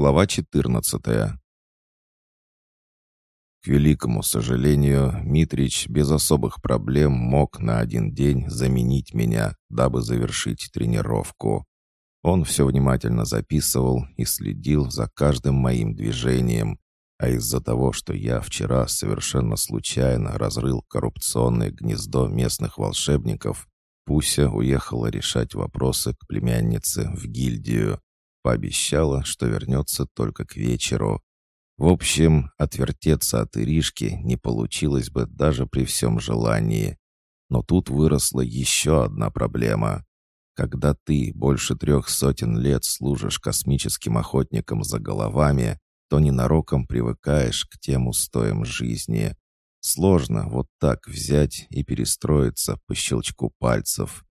Глава 14 К великому сожалению, Митрич без особых проблем мог на один день заменить меня, дабы завершить тренировку. Он все внимательно записывал и следил за каждым моим движением, а из-за того, что я вчера совершенно случайно разрыл коррупционное гнездо местных волшебников, Пуся уехала решать вопросы к племяннице в гильдию. Пообещала, что вернется только к вечеру. В общем, отвертеться от Иришки не получилось бы даже при всем желании. Но тут выросла еще одна проблема. Когда ты больше трех сотен лет служишь космическим охотником за головами, то ненароком привыкаешь к тем устоям жизни. Сложно вот так взять и перестроиться по щелчку пальцев.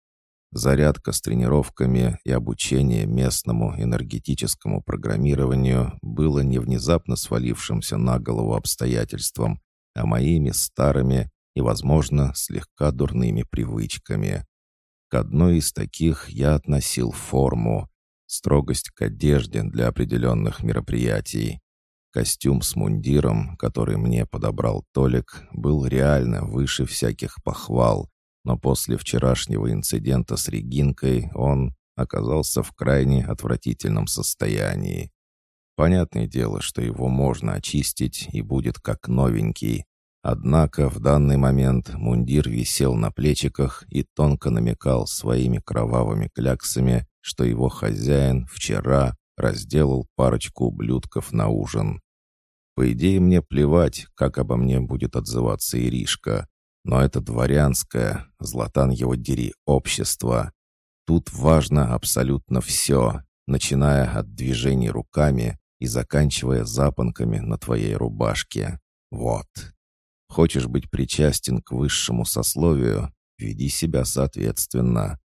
Зарядка с тренировками и обучение местному энергетическому программированию было не внезапно свалившимся на голову обстоятельством, а моими старыми и, возможно, слегка дурными привычками. К одной из таких я относил форму, строгость к одежде для определенных мероприятий. Костюм с мундиром, который мне подобрал Толик, был реально выше всяких похвал, но после вчерашнего инцидента с Регинкой он оказался в крайне отвратительном состоянии. Понятное дело, что его можно очистить и будет как новенький. Однако в данный момент мундир висел на плечиках и тонко намекал своими кровавыми кляксами, что его хозяин вчера разделал парочку ублюдков на ужин. По идее, мне плевать, как обо мне будет отзываться Иришка, но это дворянское, златан его дери, общество. Тут важно абсолютно все, начиная от движений руками и заканчивая запонками на твоей рубашке. Вот. Хочешь быть причастен к высшему сословию, веди себя соответственно.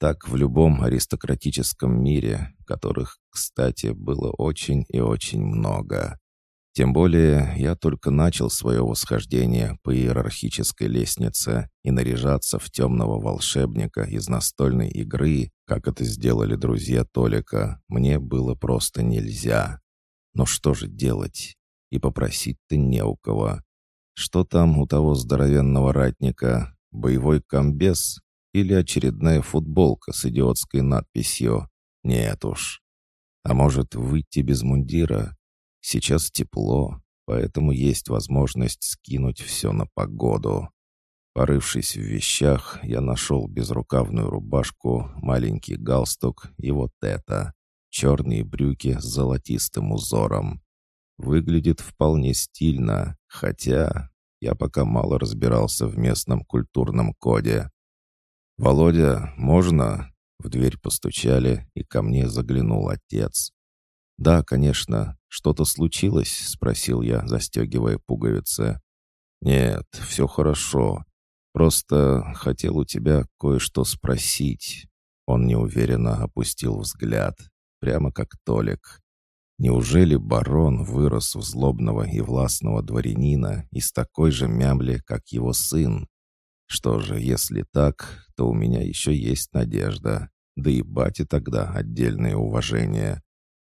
Так в любом аристократическом мире, которых, кстати, было очень и очень много. Тем более я только начал свое восхождение по иерархической лестнице и наряжаться в темного волшебника из настольной игры, как это сделали друзья Толика, мне было просто нельзя. Но что же делать? И попросить-то не у кого. Что там у того здоровенного ратника? Боевой комбез или очередная футболка с идиотской надписью «Нет уж». А может, выйти без мундира? Сейчас тепло, поэтому есть возможность скинуть все на погоду. Порывшись в вещах, я нашел безрукавную рубашку, маленький галстук и вот это. Черные брюки с золотистым узором. Выглядит вполне стильно, хотя я пока мало разбирался в местном культурном коде. «Володя, можно?» В дверь постучали, и ко мне заглянул отец. «Да, конечно. Что-то случилось?» — спросил я, застегивая пуговицы. «Нет, все хорошо. Просто хотел у тебя кое-что спросить». Он неуверенно опустил взгляд, прямо как Толик. Неужели барон вырос в злобного и властного дворянина из такой же мямли, как его сын? Что же, если так, то у меня еще есть надежда. Да и бате тогда отдельное уважение.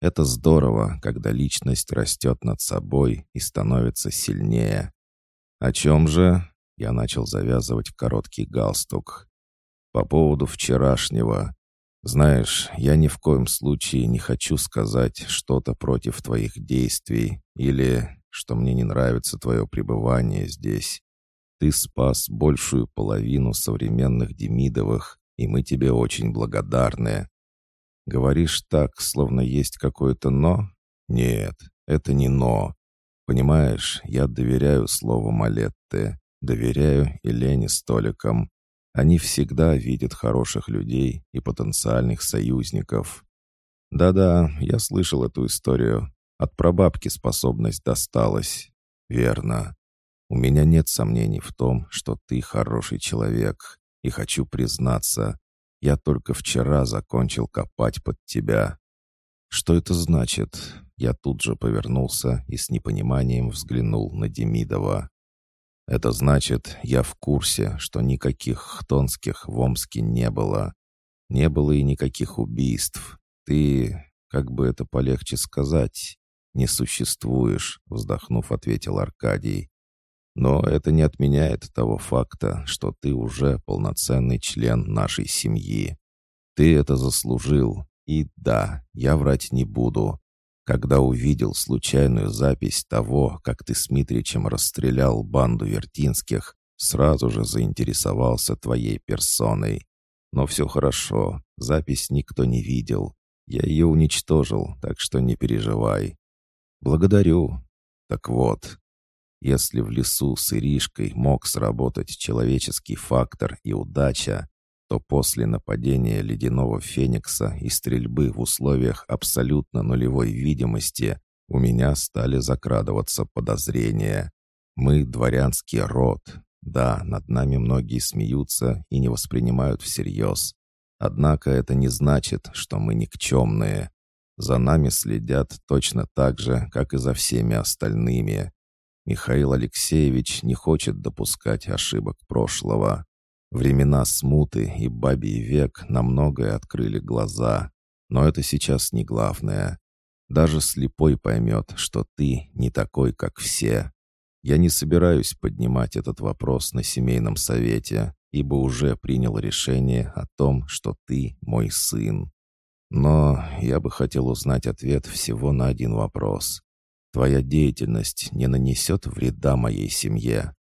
Это здорово, когда личность растет над собой и становится сильнее. О чем же? Я начал завязывать короткий галстук. По поводу вчерашнего. Знаешь, я ни в коем случае не хочу сказать что-то против твоих действий или что мне не нравится твое пребывание здесь. Ты спас большую половину современных Демидовых, и мы тебе очень благодарны. Говоришь так, словно есть какое-то «но»? Нет, это не «но». Понимаешь, я доверяю слову Малетты, доверяю и Лене Столикам. Они всегда видят хороших людей и потенциальных союзников. Да-да, я слышал эту историю. От прабабки способность досталась. Верно. У меня нет сомнений в том, что ты хороший человек, и хочу признаться, я только вчера закончил копать под тебя. Что это значит? Я тут же повернулся и с непониманием взглянул на Демидова. Это значит, я в курсе, что никаких хтонских в Омске не было. Не было и никаких убийств. Ты... как бы это полегче сказать? Не существуешь, вздохнув, ответил Аркадий. Но это не отменяет того факта, что ты уже полноценный член нашей семьи. Ты это заслужил, и да, я врать не буду. Когда увидел случайную запись того, как ты с Митричем расстрелял банду Вертинских, сразу же заинтересовался твоей персоной. Но все хорошо, запись никто не видел. Я ее уничтожил, так что не переживай. Благодарю. Так вот, если в лесу с Иришкой мог сработать человеческий фактор и удача, то после нападения ледяного феникса и стрельбы в условиях абсолютно нулевой видимости у меня стали закрадываться подозрения. Мы дворянский род. Да, над нами многие смеются и не воспринимают всерьез. Однако это не значит, что мы никчемные. За нами следят точно так же, как и за всеми остальными. Михаил Алексеевич не хочет допускать ошибок прошлого. Времена смуты и бабий век на многое открыли глаза. Но это сейчас не главное. Даже слепой поймет, что ты не такой, как все. Я не собираюсь поднимать этот вопрос на семейном совете, ибо уже принял решение о том, что ты мой сын. Но я бы хотел узнать ответ всего на один вопрос. Твоя деятельность не нанесет вреда моей семье.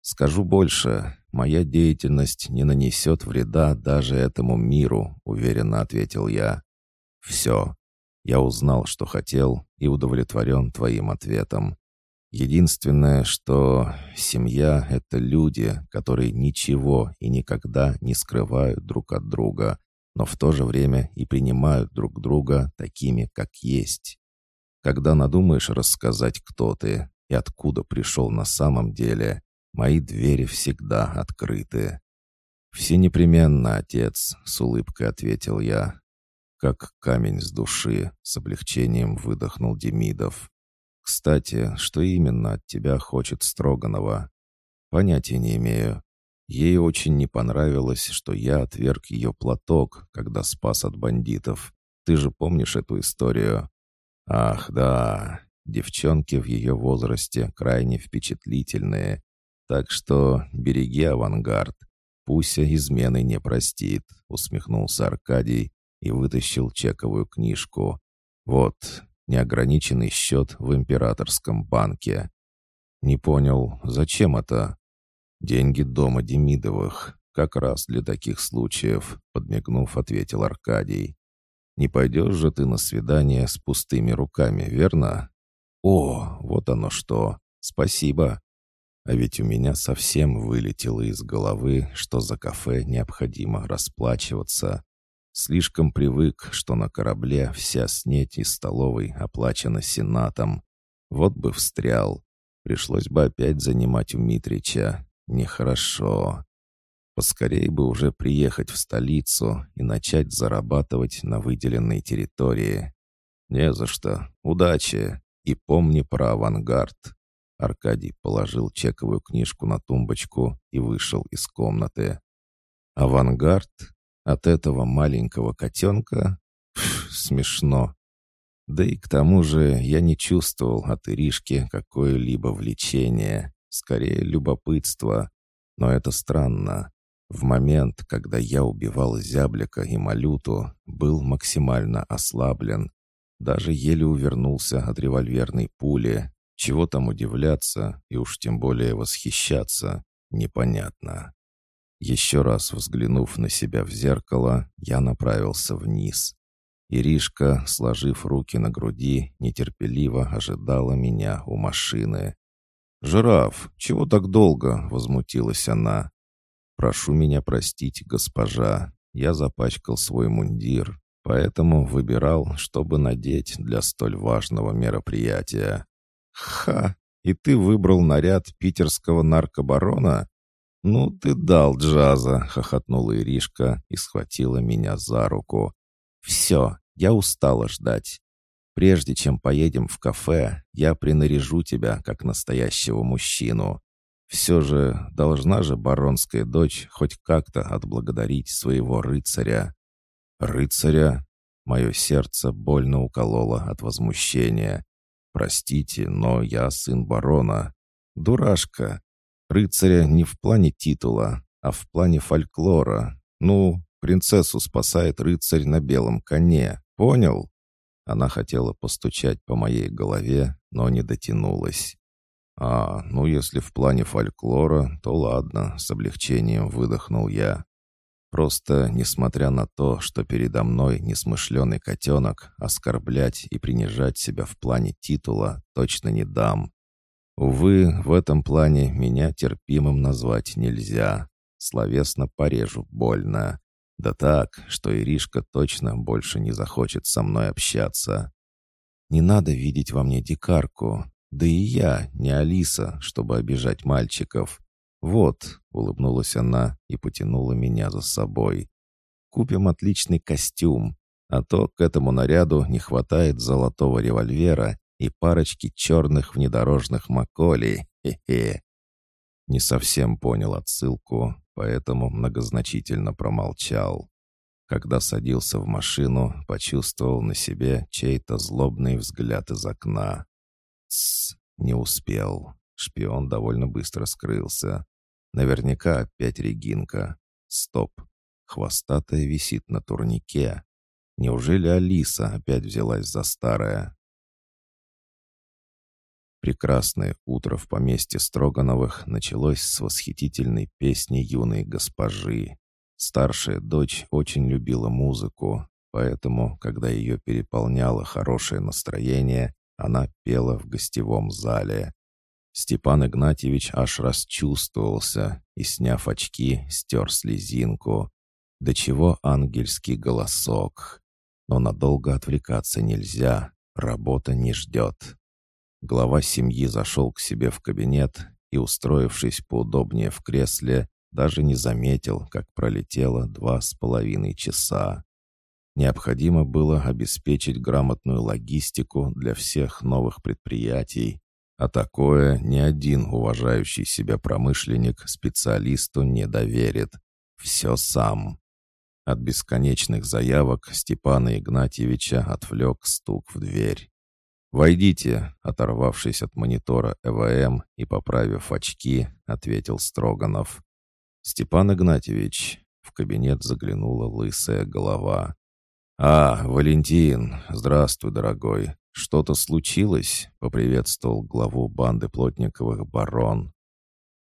Скажу больше, моя деятельность не нанесет вреда даже этому миру, уверенно ответил я. Все. Я узнал, что хотел, и удовлетворен твоим ответом. Единственное, что семья — это люди, которые ничего и никогда не скрывают друг от друга, но в то же время и принимают друг друга такими, как есть. Когда надумаешь рассказать, кто ты и откуда пришел на самом деле, мои двери всегда открыты. «Все непременно, отец», — с улыбкой ответил я. «Как камень с души», — с облегчением выдохнул Демидов. «Кстати, что именно от тебя хочет Строганова?» «Понятия не имею. Ей очень не понравилось, что я отверг ее платок, когда спас от бандитов. Ты же помнишь эту историю?» Ах, да, девчонки в ее возрасте крайне впечатлительные. Так что береги авангард. Пуся измены не простит, усмехнулся Аркадий и вытащил чековую книжку. Вот, неограниченный счет в императорском банке. Не понял, зачем это? Деньги дома Демидовых. Как раз для таких случаев, подмигнув, ответил Аркадий. Не пойдешь же ты на свидание с пустыми руками, верно? О, вот оно что. Спасибо. А ведь у меня совсем вылетело из головы, что за кафе необходимо расплачиваться. Слишком привык, что на корабле вся снеть из столовой оплачена сенатом. Вот бы встрял. Пришлось бы опять занимать у Митрича. Нехорошо. Поскорей бы уже приехать в столицу и начать зарабатывать на выделенной территории. Не за что. Удачи. И помни про авангард. Аркадий положил чековую книжку на тумбочку и вышел из комнаты. Авангард? От этого маленького котенка? Пф, смешно. Да и к тому же я не чувствовал от Иришки какое-либо влечение, скорее любопытство. Но это странно. В момент, когда я убивал Зяблика и Малюту, был максимально ослаблен. Даже еле увернулся от револьверной пули. Чего там удивляться и уж тем более восхищаться, непонятно. Еще раз взглянув на себя в зеркало, я направился вниз. Иришка, сложив руки на груди, нетерпеливо ожидала меня у машины. «Жираф, чего так долго?» — возмутилась она. «Прошу меня простить, госпожа, я запачкал свой мундир, поэтому выбирал, чтобы надеть для столь важного мероприятия». «Ха! И ты выбрал наряд питерского наркобарона?» «Ну ты дал джаза!» — хохотнула Иришка и схватила меня за руку. «Все, я устала ждать. Прежде чем поедем в кафе, я принаряжу тебя как настоящего мужчину. Все же должна же баронская дочь хоть как-то отблагодарить своего рыцаря. Рыцаря? Мое сердце больно укололо от возмущения. «Простите, но я сын барона». «Дурашка. Рыцаря не в плане титула, а в плане фольклора. Ну, принцессу спасает рыцарь на белом коне. Понял?» Она хотела постучать по моей голове, но не дотянулась. «А, ну если в плане фольклора, то ладно», — с облегчением выдохнул я. Просто, несмотря на то, что передо мной несмышленый котенок, оскорблять и принижать себя в плане титула точно не дам. Увы, в этом плане меня терпимым назвать нельзя. Словесно порежу больно. Да так, что Иришка точно больше не захочет со мной общаться. Не надо видеть во мне дикарку. Да и я не Алиса, чтобы обижать мальчиков. «Вот», — улыбнулась она и потянула меня за собой. «Купим отличный костюм, а то к этому наряду не хватает золотого револьвера и парочки черных внедорожных маколей. Хе-хе». Не совсем понял отсылку, поэтому многозначительно промолчал. Когда садился в машину, почувствовал на себе чей-то злобный взгляд из окна. Тссс, не успел. Шпион довольно быстро скрылся. Наверняка опять Регинка. Стоп. Хвостатая висит на турнике. Неужели Алиса опять взялась за старое? Прекрасное утро в поместье Строгановых началось с восхитительной песни юной госпожи. Старшая дочь очень любила музыку, поэтому, когда ее переполняло хорошее настроение, она пела в гостевом зале. Степан Игнатьевич аж расчувствовался и, сняв очки, стер слезинку. До чего ангельский голосок. Но надолго отвлекаться нельзя, работа не ждет. Глава семьи зашел к себе в кабинет и, устроившись поудобнее в кресле, даже не заметил, как пролетело два с половиной часа. Необходимо было обеспечить грамотную логистику для всех новых предприятий, а такое ни один уважающий себя промышленник специалисту не доверит. Все сам. От бесконечных заявок Степана Игнатьевича отвлек стук в дверь. «Войдите», — оторвавшись от монитора ЭВМ и поправив очки, ответил Строганов. «Степан Игнатьевич», — в кабинет заглянула лысая голова. «А, Валентин, здравствуй, дорогой. «Что-то случилось?» — поприветствовал главу банды Плотниковых барон.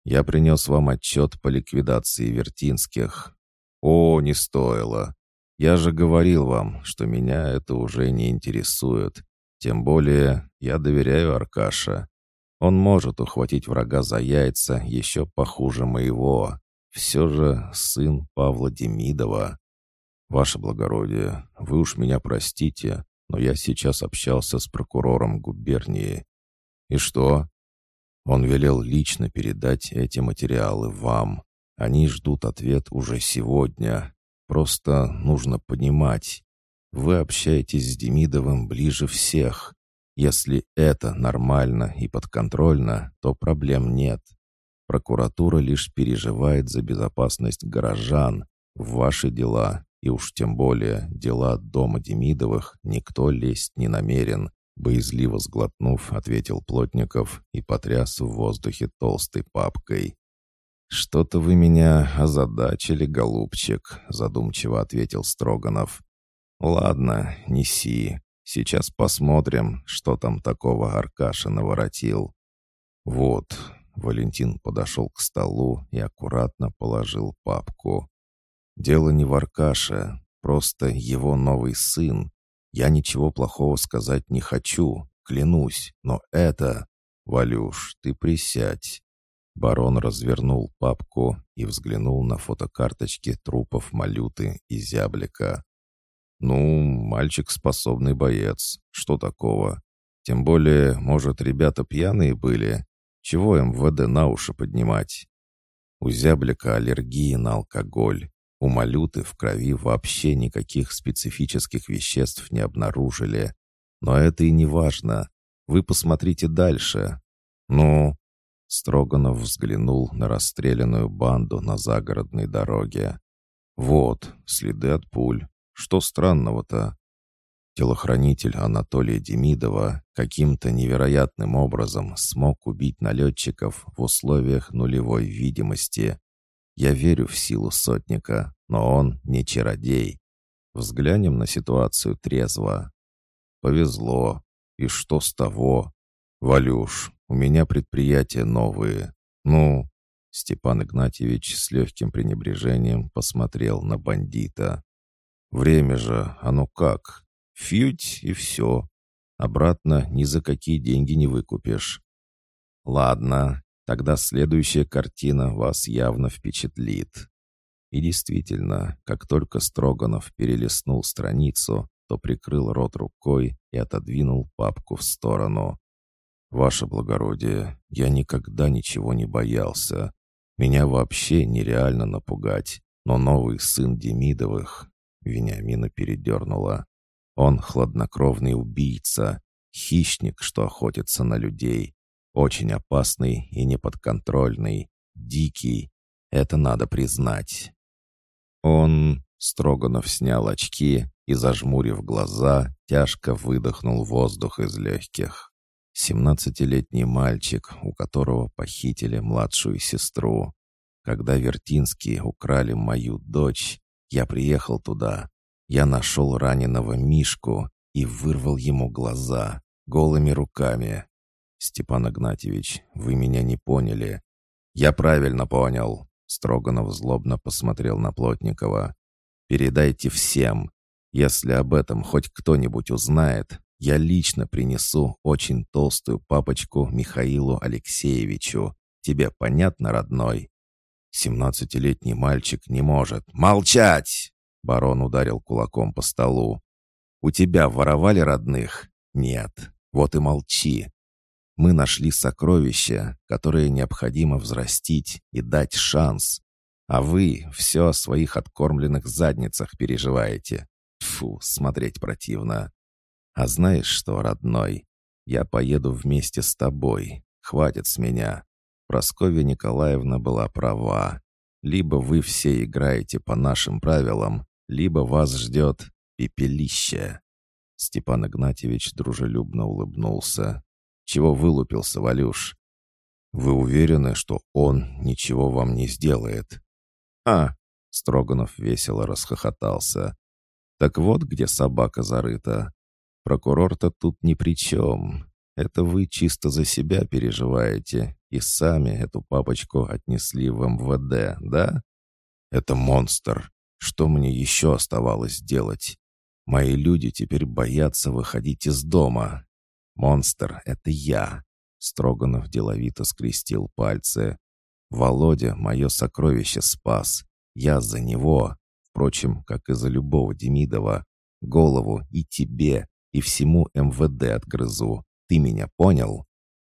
«Я принес вам отчет по ликвидации Вертинских». «О, не стоило. Я же говорил вам, что меня это уже не интересует. Тем более я доверяю Аркаша. Он может ухватить врага за яйца еще похуже моего. Все же сын Павла Демидова. Ваше благородие, вы уж меня простите, но я сейчас общался с прокурором губернии. И что? Он велел лично передать эти материалы вам. Они ждут ответ уже сегодня. Просто нужно понимать. Вы общаетесь с Демидовым ближе всех. Если это нормально и подконтрольно, то проблем нет. Прокуратура лишь переживает за безопасность горожан. В ваши дела и уж тем более дела дома Демидовых никто лезть не намерен, боязливо сглотнув, ответил Плотников и потряс в воздухе толстой папкой. «Что-то вы меня озадачили, голубчик», — задумчиво ответил Строганов. «Ладно, неси. Сейчас посмотрим, что там такого Аркаша наворотил». «Вот», — Валентин подошел к столу и аккуратно положил папку. Дело не в Аркаше, просто его новый сын. Я ничего плохого сказать не хочу, клянусь, но это... Валюш, ты присядь. Барон развернул папку и взглянул на фотокарточки трупов Малюты и Зяблика. «Ну, мальчик способный боец. Что такого? Тем более, может, ребята пьяные были? Чего МВД на уши поднимать?» У Зяблика аллергия на алкоголь. У малюты в крови вообще никаких специфических веществ не обнаружили. Но это и не важно. Вы посмотрите дальше. Ну, Строганов взглянул на расстрелянную банду на загородной дороге. Вот, следы от пуль. Что странного-то? Телохранитель Анатолия Демидова каким-то невероятным образом смог убить налетчиков в условиях нулевой видимости. Я верю в силу сотника, но он не чародей. Взглянем на ситуацию трезво. Повезло. И что с того? Валюш, у меня предприятия новые. Ну, Степан Игнатьевич с легким пренебрежением посмотрел на бандита. «Время же, оно как? Фьють и все. Обратно ни за какие деньги не выкупишь». «Ладно, тогда следующая картина вас явно впечатлит». И действительно, как только Строганов перелистнул страницу, то прикрыл рот рукой и отодвинул папку в сторону. «Ваше благородие, я никогда ничего не боялся. Меня вообще нереально напугать, но новый сын Демидовых...» Вениамина передернула. «Он хладнокровный убийца, хищник, что охотится на людей, очень опасный и неподконтрольный, дикий. Это надо признать». Он, Строганов снял очки и, зажмурив глаза, тяжко выдохнул воздух из легких. Семнадцатилетний мальчик, у которого похитили младшую сестру. Когда Вертинские украли мою дочь, я приехал туда. Я нашел раненого Мишку и вырвал ему глаза голыми руками. Степан Игнатьевич, вы меня не поняли. Я правильно понял. Строганов злобно посмотрел на Плотникова. «Передайте всем. Если об этом хоть кто-нибудь узнает, я лично принесу очень толстую папочку Михаилу Алексеевичу. Тебе понятно, родной?» «Семнадцатилетний мальчик не может». «Молчать!» — барон ударил кулаком по столу. «У тебя воровали родных?» «Нет. Вот и молчи. Мы нашли сокровища, которые необходимо взрастить и дать шанс. А вы все о своих откормленных задницах переживаете. Фу, смотреть противно. А знаешь что, родной, я поеду вместе с тобой. Хватит с меня. Просковья Николаевна была права. Либо вы все играете по нашим правилам, либо вас ждет пепелище. Степан Игнатьевич дружелюбно улыбнулся. «Чего вылупился, Валюш? Вы уверены, что он ничего вам не сделает?» «А!» — Строганов весело расхохотался. «Так вот, где собака зарыта. Прокурор-то тут ни при чем. Это вы чисто за себя переживаете и сами эту папочку отнесли в МВД, да? Это монстр. Что мне еще оставалось делать? Мои люди теперь боятся выходить из дома. Монстр — это я. Строганов деловито скрестил пальцы. Володя мое сокровище спас. Я за него, впрочем, как и за любого Демидова, голову и тебе, и всему МВД отгрызу. Ты меня понял?»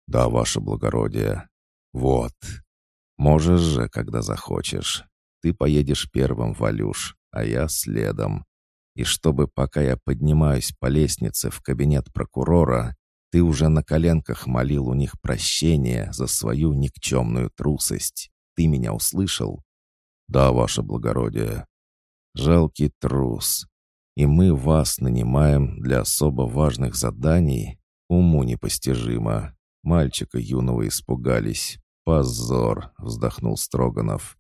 «Да, ваше благородие». «Вот. Можешь же, когда захочешь. Ты поедешь первым, Валюш, а я следом. И чтобы, пока я поднимаюсь по лестнице в кабинет прокурора, ты уже на коленках молил у них прощения за свою никчемную трусость. Ты меня услышал?» «Да, ваше благородие». «Жалкий трус и мы вас нанимаем для особо важных заданий, уму непостижимо. Мальчика юного испугались. Позор, вздохнул Строганов.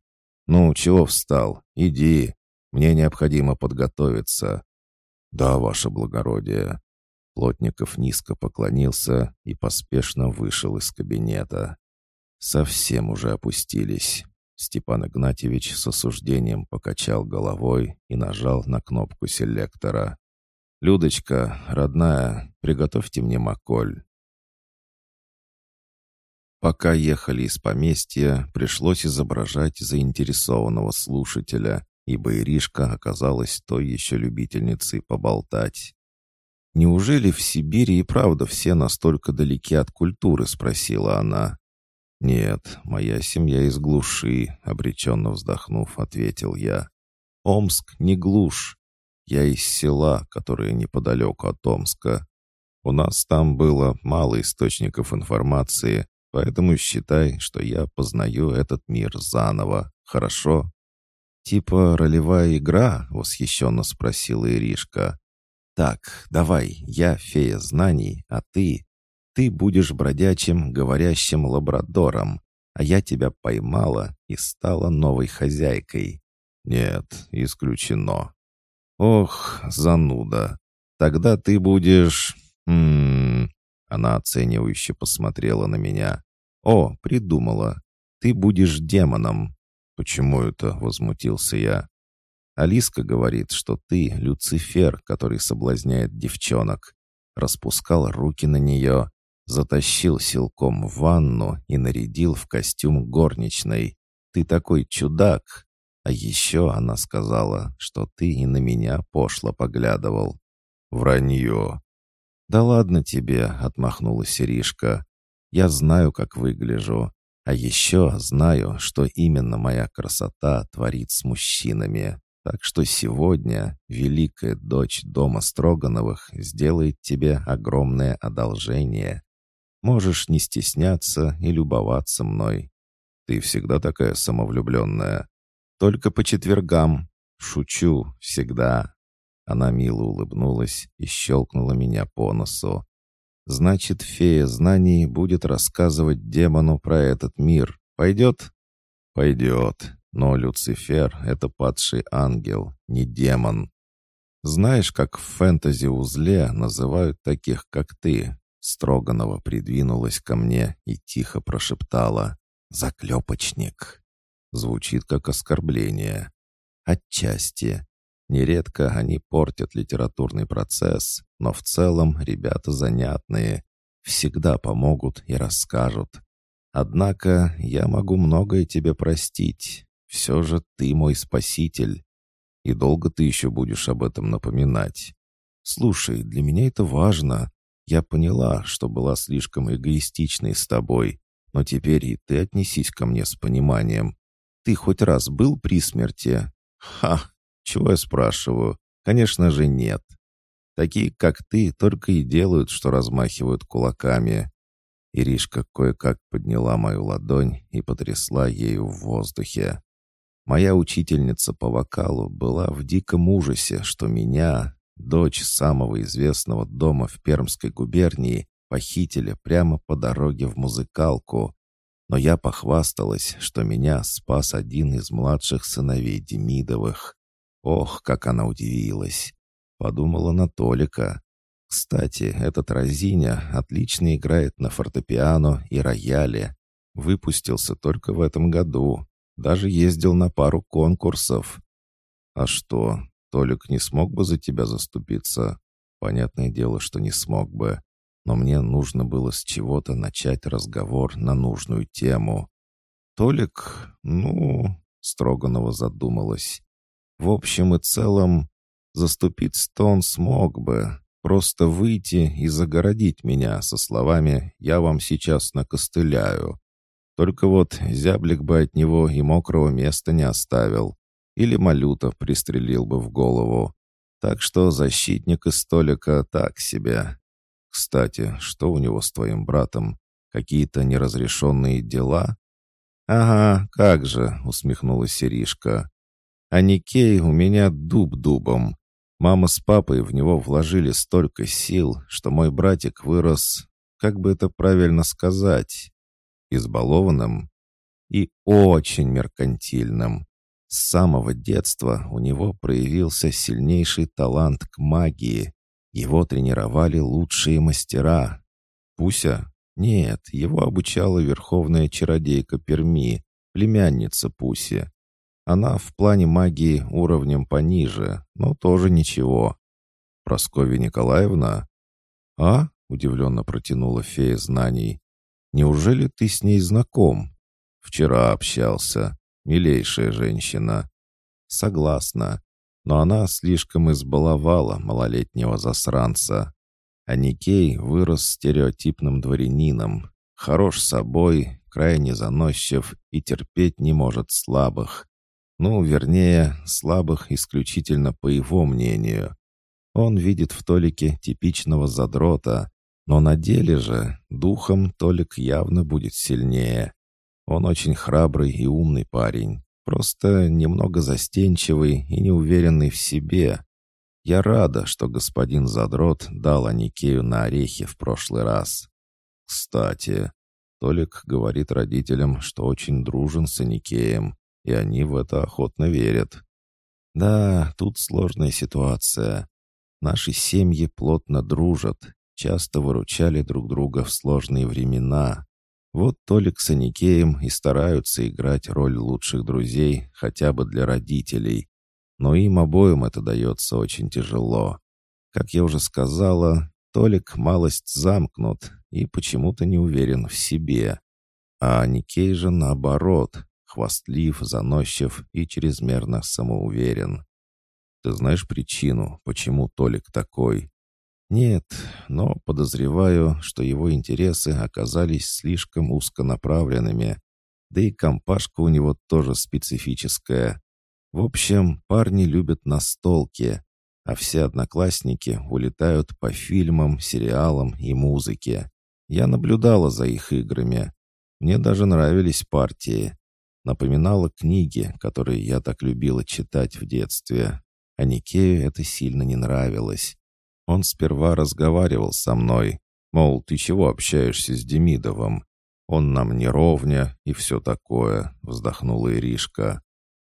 Ну, чего встал? Иди. Мне необходимо подготовиться. Да, ваше благородие. Плотников низко поклонился и поспешно вышел из кабинета. Совсем уже опустились. Степан Игнатьевич с осуждением покачал головой и нажал на кнопку селектора. «Людочка, родная, приготовьте мне маколь». Пока ехали из поместья, пришлось изображать заинтересованного слушателя, ибо Иришка оказалась той еще любительницей поболтать. «Неужели в Сибири и правда все настолько далеки от культуры?» — спросила она. «Нет, моя семья из глуши», — обреченно вздохнув, ответил я. «Омск не глушь. Я из села, которое неподалеку от Омска. У нас там было мало источников информации, поэтому считай, что я познаю этот мир заново. Хорошо?» «Типа ролевая игра?» — восхищенно спросила Иришка. Так, давай, я фея знаний, а ты... Ты будешь бродячим, говорящим лабрадором, а я тебя поймала и стала новой хозяйкой. Нет, исключено. Ох, зануда. Тогда ты будешь... М -м -м. Она оценивающе посмотрела на меня. «О, придумала. Ты будешь демоном». «Почему это?» — возмутился я. Алиска говорит, что ты Люцифер, который соблазняет девчонок. Распускал руки на нее, затащил силком в ванну и нарядил в костюм горничной. Ты такой чудак. А еще она сказала, что ты и на меня пошло поглядывал. Вранье. «Да ладно тебе», — отмахнулась Иришка. «Я знаю, как выгляжу. А еще знаю, что именно моя красота творит с мужчинами. Так что сегодня великая дочь дома Строгановых сделает тебе огромное одолжение. Можешь не стесняться и любоваться мной. Ты всегда такая самовлюбленная. Только по четвергам. Шучу, всегда. Она мило улыбнулась и щелкнула меня по носу. «Значит, фея знаний будет рассказывать демону про этот мир. Пойдет?» «Пойдет», но Люцифер — это падший ангел, не демон. Знаешь, как в фэнтези-узле называют таких, как ты?» Строганова придвинулась ко мне и тихо прошептала «Заклепочник». Звучит как оскорбление. Отчасти. Нередко они портят литературный процесс, но в целом ребята занятные. Всегда помогут и расскажут. Однако я могу многое тебе простить. Все же ты мой спаситель. И долго ты еще будешь об этом напоминать? Слушай, для меня это важно. Я поняла, что была слишком эгоистичной с тобой, но теперь и ты отнесись ко мне с пониманием. Ты хоть раз был при смерти? Ха! Чего я спрашиваю? Конечно же, нет. Такие, как ты, только и делают, что размахивают кулаками. Иришка кое-как подняла мою ладонь и потрясла ею в воздухе. Моя учительница по вокалу была в диком ужасе, что меня, дочь самого известного дома в Пермской губернии, похитили прямо по дороге в музыкалку. Но я похвасталась, что меня спас один из младших сыновей Демидовых. Ох, как она удивилась. Подумала на Толика. Кстати, этот Розиня отлично играет на фортепиано и рояле. Выпустился только в этом году. Даже ездил на пару конкурсов. А что, Толик не смог бы за тебя заступиться? Понятное дело, что не смог бы. Но мне нужно было с чего-то начать разговор на нужную тему. Толик, ну, Строганова задумалась. В общем и целом, заступиться-то он смог бы. Просто выйти и загородить меня со словами «я вам сейчас накостыляю». Только вот зяблик бы от него и мокрого места не оставил. Или малюта пристрелил бы в голову. Так что защитник из столика так себе. Кстати, что у него с твоим братом? Какие-то неразрешенные дела? «Ага, как же», — усмехнулась Сиришка. «А Никей у меня дуб дубом. Мама с папой в него вложили столько сил, что мой братик вырос, как бы это правильно сказать, избалованным и очень меркантильным. С самого детства у него проявился сильнейший талант к магии. Его тренировали лучшие мастера. Пуся? Нет, его обучала верховная чародейка Перми, племянница Пуси. Она в плане магии уровнем пониже, но тоже ничего. Прасковья Николаевна? А? Удивленно протянула фея знаний. Неужели ты с ней знаком? Вчера общался. Милейшая женщина. Согласна. Но она слишком избаловала малолетнего засранца. А Никей вырос стереотипным дворянином. Хорош собой, крайне заносчив и терпеть не может слабых. Ну, вернее, слабых исключительно по его мнению. Он видит в Толике типичного задрота, но на деле же духом Толик явно будет сильнее. Он очень храбрый и умный парень, просто немного застенчивый и неуверенный в себе. Я рада, что господин Задрот дал Аникею на орехи в прошлый раз. Кстати, Толик говорит родителям, что очень дружен с Аникеем, и они в это охотно верят. Да, тут сложная ситуация. Наши семьи плотно дружат, часто выручали друг друга в сложные времена. Вот Толик с Аникеем и стараются играть роль лучших друзей хотя бы для родителей. Но им обоим это дается очень тяжело. Как я уже сказала, Толик малость замкнут и почему-то не уверен в себе. А Аникей же наоборот, хвастлив, заносчив и чрезмерно самоуверен. Ты знаешь причину, почему Толик такой? Нет, но подозреваю, что его интересы оказались слишком узконаправленными. Да и компашка у него тоже специфическая. В общем, парни любят настолки, а все одноклассники улетают по фильмам, сериалам и музыке. Я наблюдала за их играми. Мне даже нравились партии. Напоминала книги, которые я так любила читать в детстве. А Никею это сильно не нравилось. Он сперва разговаривал со мной, мол, ты чего общаешься с Демидовым? Он нам не ровня и все такое, вздохнула Иришка.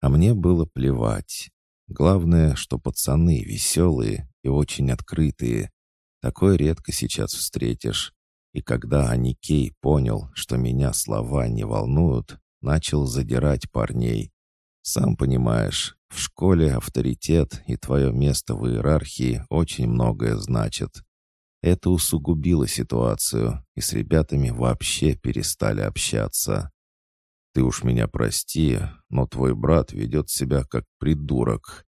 А мне было плевать. Главное, что пацаны веселые и очень открытые. Такое редко сейчас встретишь. И когда Аникей понял, что меня слова не волнуют, начал задирать парней. Сам понимаешь, в школе авторитет и твое место в иерархии очень многое значит. Это усугубило ситуацию, и с ребятами вообще перестали общаться. Ты уж меня прости, но твой брат ведет себя как придурок.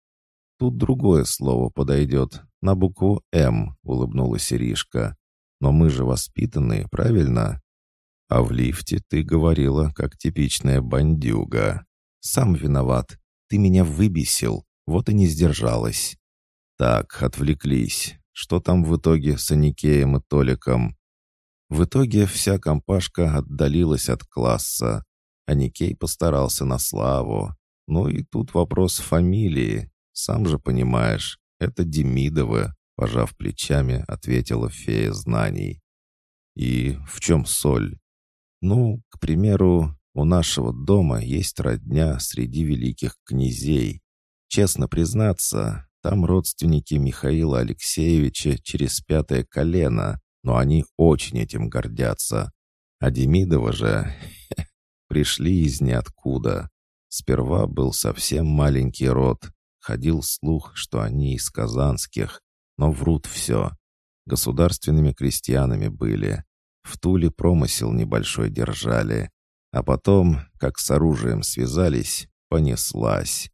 Тут другое слово подойдет, на букву «М», улыбнулась Иришка. Но мы же воспитанные, правильно? А в лифте ты говорила, как типичная бандюга. Сам виноват. Ты меня выбесил, вот и не сдержалась. Так, отвлеклись. Что там в итоге с Аникеем и Толиком? В итоге вся компашка отдалилась от класса. Аникей постарался на славу. Ну и тут вопрос фамилии. Сам же понимаешь, это Демидовы, пожав плечами, ответила фея знаний. И в чем соль? Ну, к примеру, у нашего дома есть родня среди великих князей. Честно признаться, там родственники Михаила Алексеевича через пятое колено, но они очень этим гордятся. А Демидова же пришли из ниоткуда. Сперва был совсем маленький род. Ходил слух, что они из казанских, но врут все. Государственными крестьянами были. В Туле промысел небольшой держали. А потом, как с оружием связались, понеслась.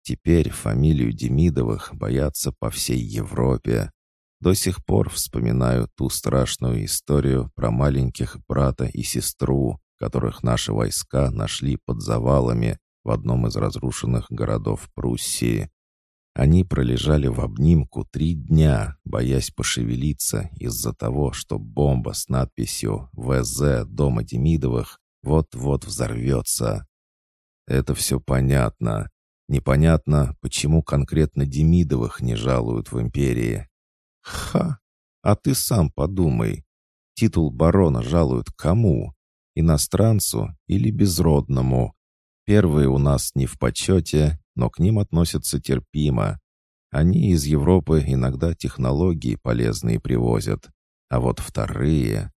Теперь фамилию Демидовых боятся по всей Европе. До сих пор вспоминаю ту страшную историю про маленьких брата и сестру, которых наши войска нашли под завалами в одном из разрушенных городов Пруссии. Они пролежали в обнимку три дня, боясь пошевелиться из-за того, что бомба с надписью «ВЗ дома Демидовых» вот-вот взорвется. Это все понятно. Непонятно, почему конкретно Демидовых не жалуют в империи. Ха! А ты сам подумай. Титул барона жалуют кому? иностранцу или безродному. Первые у нас не в почете, но к ним относятся терпимо. Они из Европы иногда технологии полезные привозят. А вот вторые...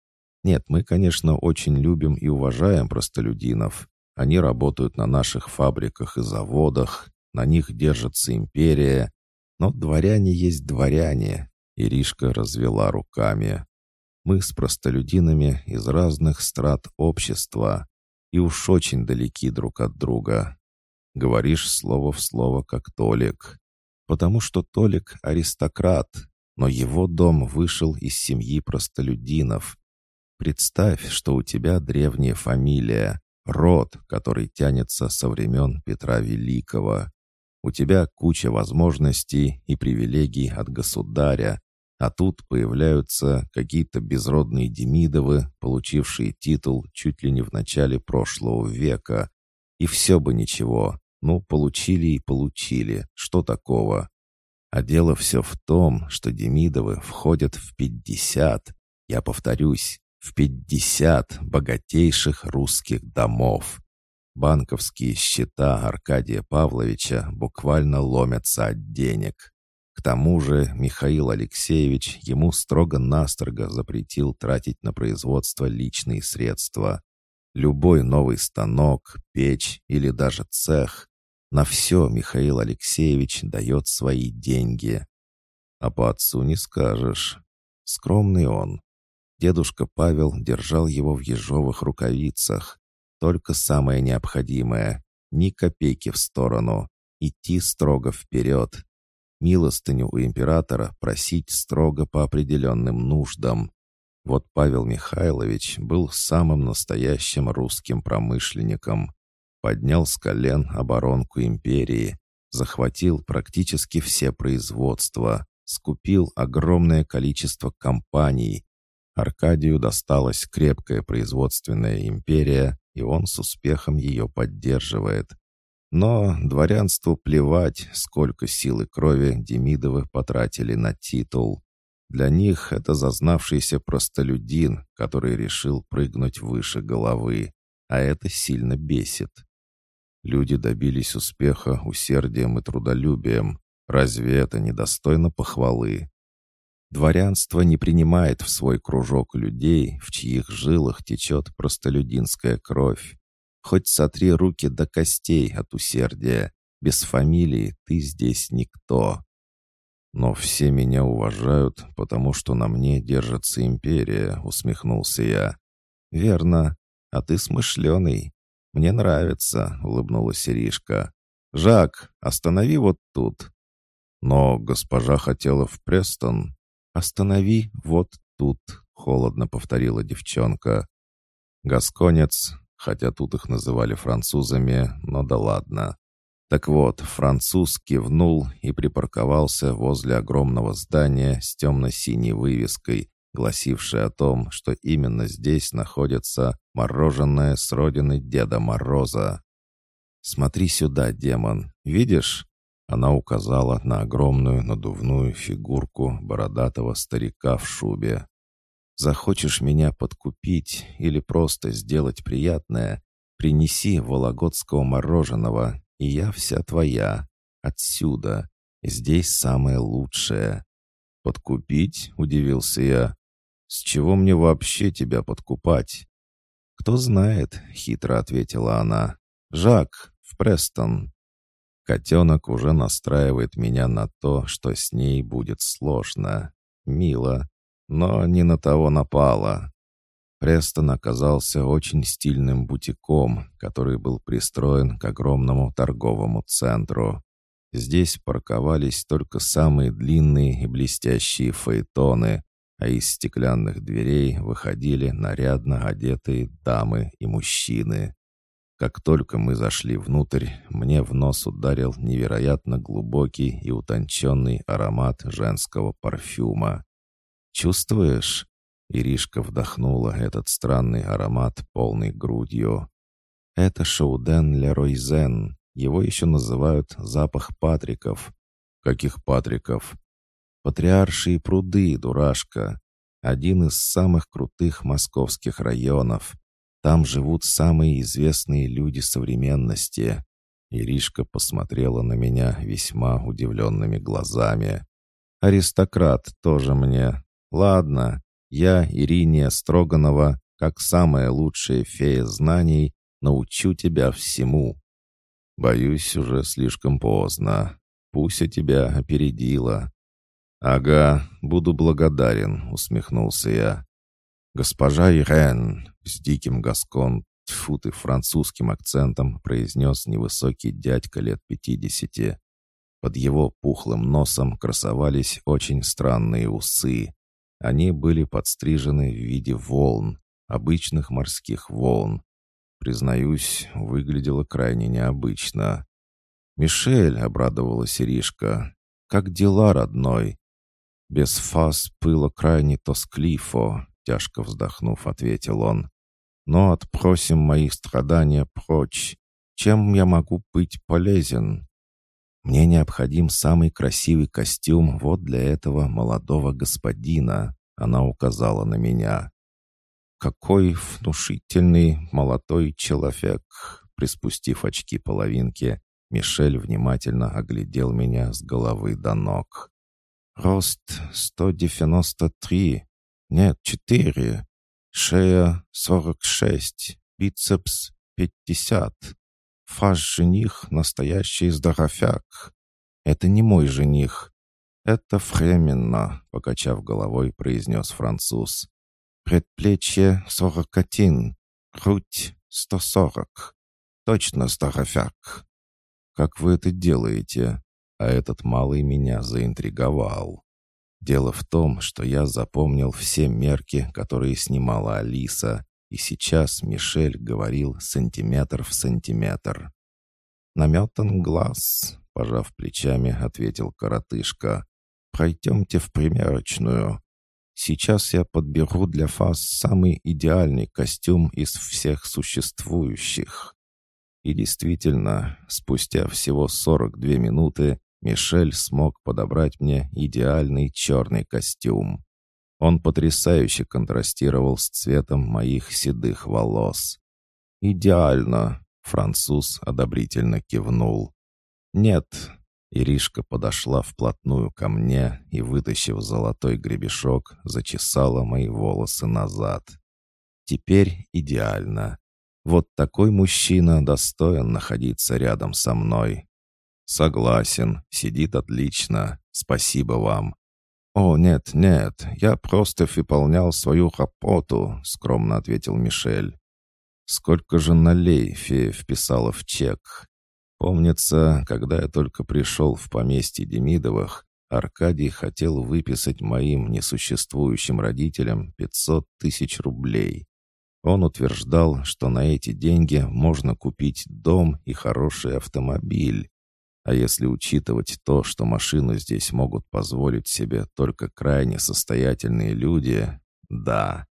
Нет, мы, конечно, очень любим и уважаем простолюдинов. Они работают на наших фабриках и заводах, на них держится империя. Но дворяне есть дворяне. Иришка развела руками. Мы с простолюдинами из разных страт общества и уж очень далеки друг от друга. Говоришь слово в слово, как Толик. Потому что Толик — аристократ, но его дом вышел из семьи простолюдинов. Представь, что у тебя древняя фамилия, род, который тянется со времен Петра Великого. У тебя куча возможностей и привилегий от государя, а тут появляются какие-то безродные Демидовы, получившие титул чуть ли не в начале прошлого века. И все бы ничего. Ну, получили и получили. Что такого? А дело все в том, что Демидовы входят в пятьдесят, я повторюсь, в пятьдесят богатейших русских домов. Банковские счета Аркадия Павловича буквально ломятся от денег. К тому же Михаил Алексеевич ему строго-настрого запретил тратить на производство личные средства. Любой новый станок, печь или даже цех — на все Михаил Алексеевич дает свои деньги. А по отцу не скажешь. Скромный он. Дедушка Павел держал его в ежовых рукавицах. Только самое необходимое — ни копейки в сторону. Идти строго вперед, Милостыню у императора просить строго по определенным нуждам. Вот Павел Михайлович был самым настоящим русским промышленником. Поднял с колен оборонку империи, захватил практически все производства, скупил огромное количество компаний. Аркадию досталась крепкая производственная империя, и он с успехом ее поддерживает. Но дворянству плевать, сколько сил и крови Демидовы потратили на титул. Для них это зазнавшийся простолюдин, который решил прыгнуть выше головы, а это сильно бесит. Люди добились успеха усердием и трудолюбием. Разве это недостойно похвалы? Дворянство не принимает в свой кружок людей, в чьих жилах течет простолюдинская кровь. Хоть сотри руки до костей от усердия. Без фамилии ты здесь никто. Но все меня уважают, потому что на мне держится империя, усмехнулся я. Верно. А ты смышленый. Мне нравится, улыбнулась Иришка. Жак, останови вот тут. Но госпожа хотела в Престон. Останови вот тут, холодно повторила девчонка. Гасконец, хотя тут их называли французами, но да ладно. Так вот, француз кивнул и припарковался возле огромного здания с темно-синей вывеской, гласившей о том, что именно здесь находится мороженое с родины Деда Мороза. «Смотри сюда, демон, видишь?» Она указала на огромную надувную фигурку бородатого старика в шубе. Захочешь меня подкупить или просто сделать приятное, принеси вологодского мороженого, и я вся твоя. Отсюда. Здесь самое лучшее». «Подкупить?» — удивился я. «С чего мне вообще тебя подкупать?» «Кто знает», — хитро ответила она. «Жак, в Престон». Котенок уже настраивает меня на то, что с ней будет сложно. Мило но не на того напала. Престон оказался очень стильным бутиком, который был пристроен к огромному торговому центру. Здесь парковались только самые длинные и блестящие фаэтоны, а из стеклянных дверей выходили нарядно одетые дамы и мужчины. Как только мы зашли внутрь, мне в нос ударил невероятно глубокий и утонченный аромат женского парфюма. Чувствуешь?» Иришка вдохнула этот странный аромат полной грудью. «Это Шоуден Леройзен. Его еще называют запах патриков». «Каких патриков?» «Патриаршие пруды, дурашка. Один из самых крутых московских районов. Там живут самые известные люди современности». Иришка посмотрела на меня весьма удивленными глазами. «Аристократ тоже мне. Ладно, я, Ириния Строганова, как самая лучшая фея знаний, научу тебя всему. Боюсь, уже слишком поздно. Пуся тебя опередила. Ага, буду благодарен, усмехнулся я. Госпожа Ирен с диким гаскон, тьфу ты, французским акцентом произнес невысокий дядька лет пятидесяти. Под его пухлым носом красовались очень странные усы. Они были подстрижены в виде волн, обычных морских волн. Признаюсь, выглядело крайне необычно. «Мишель», — обрадовалась Иришка, — «как дела, родной?» «Без фас было крайне тоскливо», — тяжко вздохнув, ответил он. «Но отпросим мои страдания прочь. Чем я могу быть полезен?» Мне необходим самый красивый костюм вот для этого молодого господина», — она указала на меня. «Какой внушительный молодой человек!» Приспустив очки половинки, Мишель внимательно оглядел меня с головы до ног. «Рост 193, нет, 4, шея 46, бицепс 50. Ваш жених — настоящий здоровяк. Это не мой жених. Это временно», — покачав головой, произнес француз. Предплечье сорок один, грудь сто сорок. Точно здоровяк. Как вы это делаете? А этот малый меня заинтриговал. Дело в том, что я запомнил все мерки, которые снимала Алиса, и сейчас Мишель говорил сантиметр в сантиметр. «Наметан глаз», — пожав плечами, ответил коротышка. «Пройдемте в примерочную. Сейчас я подберу для вас самый идеальный костюм из всех существующих». И действительно, спустя всего 42 минуты Мишель смог подобрать мне идеальный черный костюм. Он потрясающе контрастировал с цветом моих седых волос. «Идеально!» — француз одобрительно кивнул. «Нет, Иришка подошла вплотную ко мне и, вытащив золотой гребешок, зачесала мои волосы назад. Теперь идеально. Вот такой мужчина достоин находиться рядом со мной. Согласен, сидит отлично. Спасибо вам. «О, нет, нет, я просто выполнял свою работу», — скромно ответил Мишель. «Сколько же налей фея вписала в чек?» Помнится, когда я только пришел в поместье Демидовых, Аркадий хотел выписать моим несуществующим родителям 500 тысяч рублей. Он утверждал, что на эти деньги можно купить дом и хороший автомобиль. А если учитывать то, что машину здесь могут позволить себе только крайне состоятельные люди, да,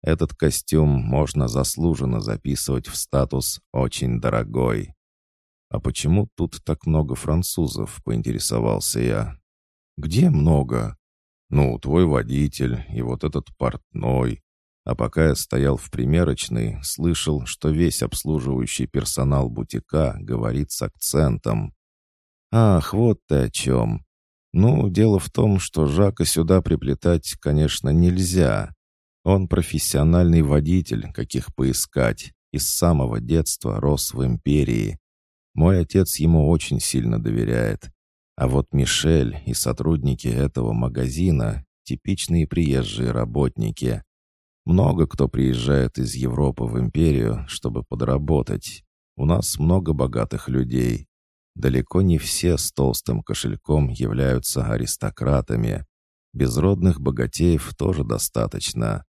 этот костюм можно заслуженно записывать в статус «очень дорогой». «А почему тут так много французов?» — поинтересовался я. «Где много?» «Ну, твой водитель и вот этот портной». А пока я стоял в примерочной, слышал, что весь обслуживающий персонал бутика говорит с акцентом. «Ах, вот ты о чем!» «Ну, дело в том, что Жака сюда приплетать, конечно, нельзя. Он профессиональный водитель, каких поискать, и с самого детства рос в империи, мой отец ему очень сильно доверяет. А вот Мишель и сотрудники этого магазина — типичные приезжие работники. Много кто приезжает из Европы в империю, чтобы подработать. У нас много богатых людей. Далеко не все с толстым кошельком являются аристократами. Безродных богатеев тоже достаточно.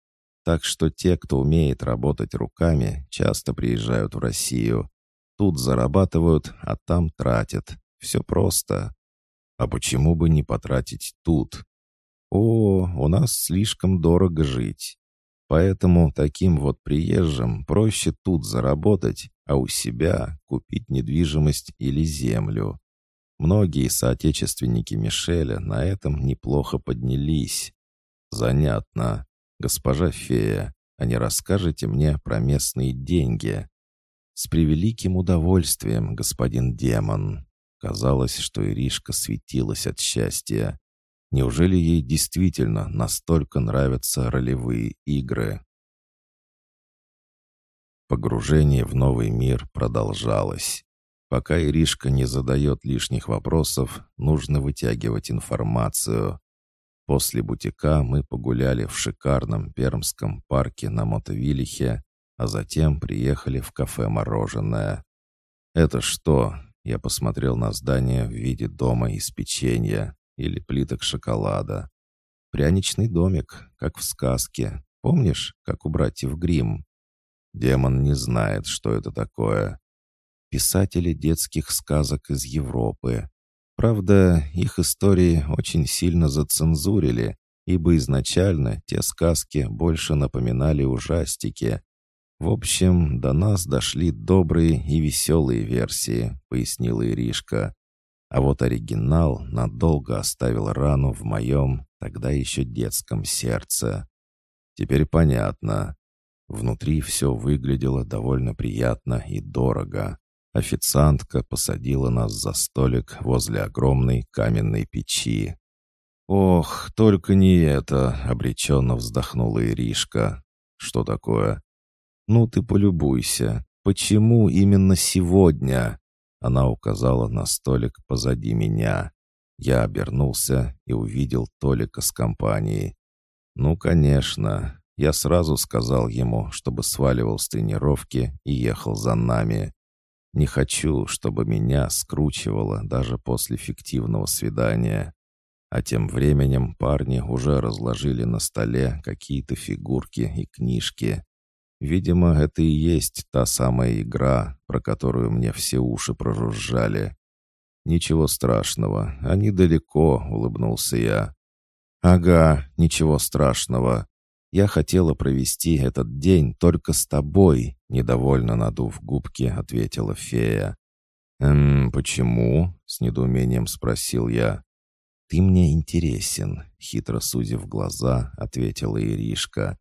Так что те, кто умеет работать руками, часто приезжают в Россию. Тут зарабатывают, а там тратят. Все просто. А почему бы не потратить тут? О, у нас слишком дорого жить. Поэтому таким вот приезжим проще тут заработать, а у себя купить недвижимость или землю. Многие соотечественники Мишеля на этом неплохо поднялись. Занятно. Госпожа фея, а не расскажете мне про местные деньги? «С превеликим удовольствием, господин демон». Казалось, что Иришка светилась от счастья. Неужели ей действительно настолько нравятся ролевые игры? Погружение в новый мир продолжалось. Пока Иришка не задает лишних вопросов, нужно вытягивать информацию. После бутика мы погуляли в шикарном пермском парке на Мотовилихе, а затем приехали в кафе «Мороженое». «Это что?» Я посмотрел на здание в виде дома из печенья или плиток шоколада. «Пряничный домик, как в сказке. Помнишь, как у братьев Гримм?» Демон не знает, что это такое. Писатели детских сказок из Европы. Правда, их истории очень сильно зацензурили, ибо изначально те сказки больше напоминали ужастики, «В общем, до нас дошли добрые и веселые версии», — пояснила Иришка. А вот оригинал надолго оставил рану в моем, тогда еще детском сердце. Теперь понятно. Внутри все выглядело довольно приятно и дорого. Официантка посадила нас за столик возле огромной каменной печи. «Ох, только не это!» — обреченно вздохнула Иришка. «Что такое?» «Ну ты полюбуйся. Почему именно сегодня?» Она указала на столик позади меня. Я обернулся и увидел Толика с компанией. «Ну, конечно. Я сразу сказал ему, чтобы сваливал с тренировки и ехал за нами. Не хочу, чтобы меня скручивало даже после фиктивного свидания. А тем временем парни уже разложили на столе какие-то фигурки и книжки. Видимо, это и есть та самая игра, про которую мне все уши прожужжали. «Ничего страшного, они далеко», — улыбнулся я. «Ага, ничего страшного. Я хотела провести этот день только с тобой», — недовольно надув губки, ответила фея. «Эм, почему?» — с недоумением спросил я. «Ты мне интересен», — хитро сузив глаза, ответила Иришка.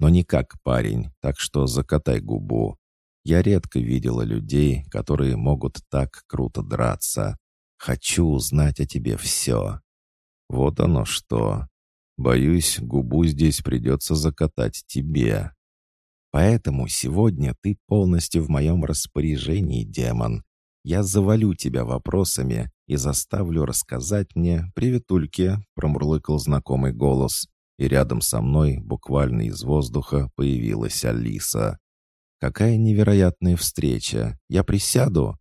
«Но не как парень, так что закатай губу. Я редко видела людей, которые могут так круто драться. Хочу узнать о тебе все». «Вот оно что. Боюсь, губу здесь придется закатать тебе. Поэтому сегодня ты полностью в моем распоряжении, демон. Я завалю тебя вопросами и заставлю рассказать мне «Приветульки», — промурлыкал знакомый голос, и рядом со мной буквально из воздуха появилась Алиса. «Какая невероятная встреча! Я присяду?»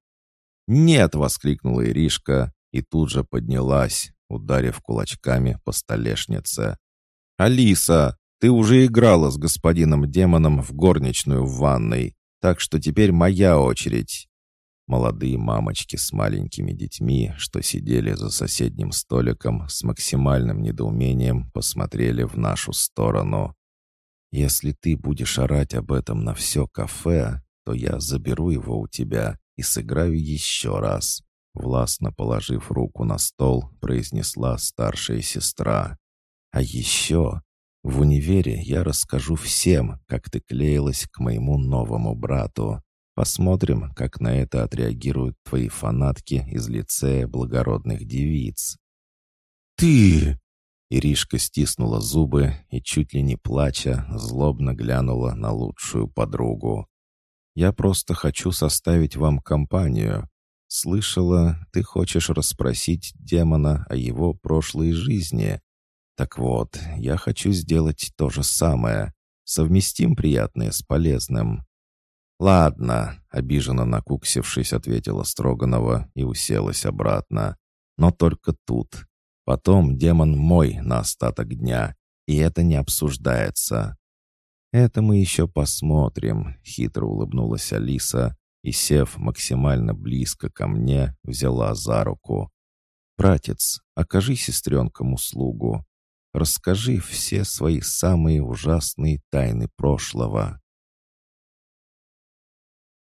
«Нет!» — воскликнула Иришка и тут же поднялась, ударив кулачками по столешнице. «Алиса, ты уже играла с господином демоном в горничную в ванной, так что теперь моя очередь». Молодые мамочки с маленькими детьми, что сидели за соседним столиком, с максимальным недоумением посмотрели в нашу сторону. «Если ты будешь орать об этом на все кафе, то я заберу его у тебя и сыграю еще раз», Властно положив руку на стол, произнесла старшая сестра. «А еще в универе я расскажу всем, как ты клеилась к моему новому брату. Посмотрим, как на это отреагируют твои фанатки из лицея благородных девиц». «Ты!» Иришка стиснула зубы и, чуть ли не плача, злобно глянула на лучшую подругу. «Я просто хочу составить вам компанию. Слышала, ты хочешь расспросить демона о его прошлой жизни. Так вот, я хочу сделать то же самое. Совместим приятное с полезным». «Ладно», — обиженно накуксившись, ответила Строганова и уселась обратно. «Но только тут. Потом демон мой на остаток дня, и это не обсуждается». «Это мы еще посмотрим», — хитро улыбнулась Алиса и, сев максимально близко ко мне, взяла за руку. «Братец, окажи сестренкам услугу. Расскажи все свои самые ужасные тайны прошлого».